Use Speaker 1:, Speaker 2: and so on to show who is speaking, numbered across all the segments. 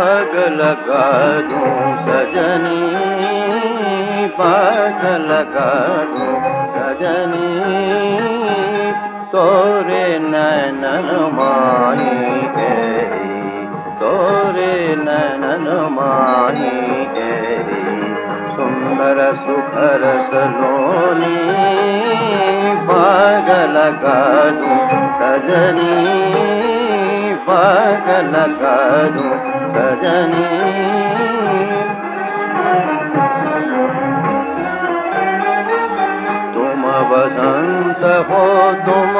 Speaker 1: बाग लगा दूँ सजनी बाग लगा दूँ सजनी। तोरे नैनन माही गहरी तोरे नैनन माही गहरी सुंदर सुखर सलोनी बाग लगा दूँ सजनी। बाग लगा दूँ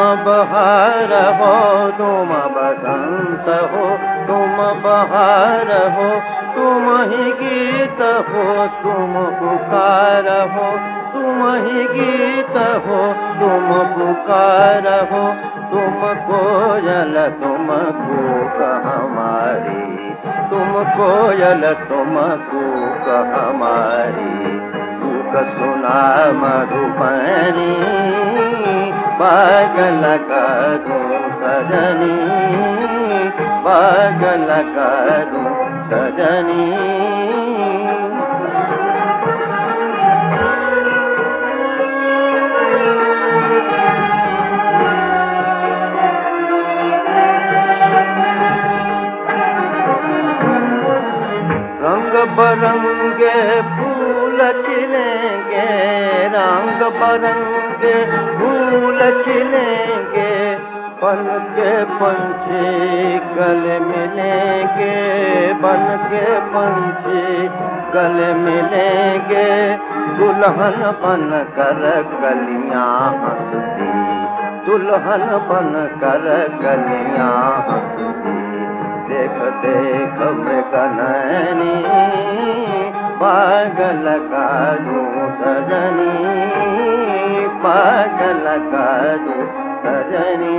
Speaker 1: बहार हो, तुम बसंत हो, तुम बहार हो, तुम ही गीत हो, तुम पुकार हो, तुम ही गीत हो, तुम पुकार हो, तुम कोयल, तुम कूक हमारी, तुम कोयल, तुम कूक हमारी, कूक सुना मधुबनी। बाग लगा दूँ सजनी बाग लगा दूँ सजनी। रंग बरंगे फूल खिलेंगे रंग बरंगे फूल खिलेंगे बन के पंछी गले मिलेंगे बन के पंछी गले मिलेंगे। दुल्हन बन कर गलियाँ हंसती, दुल्हन बन कर गलियाँ हंसती। देख देख मृगनैनी बाग लगा दूँ सजनी ಬದಲ ಕಾದು ಸರಣಿ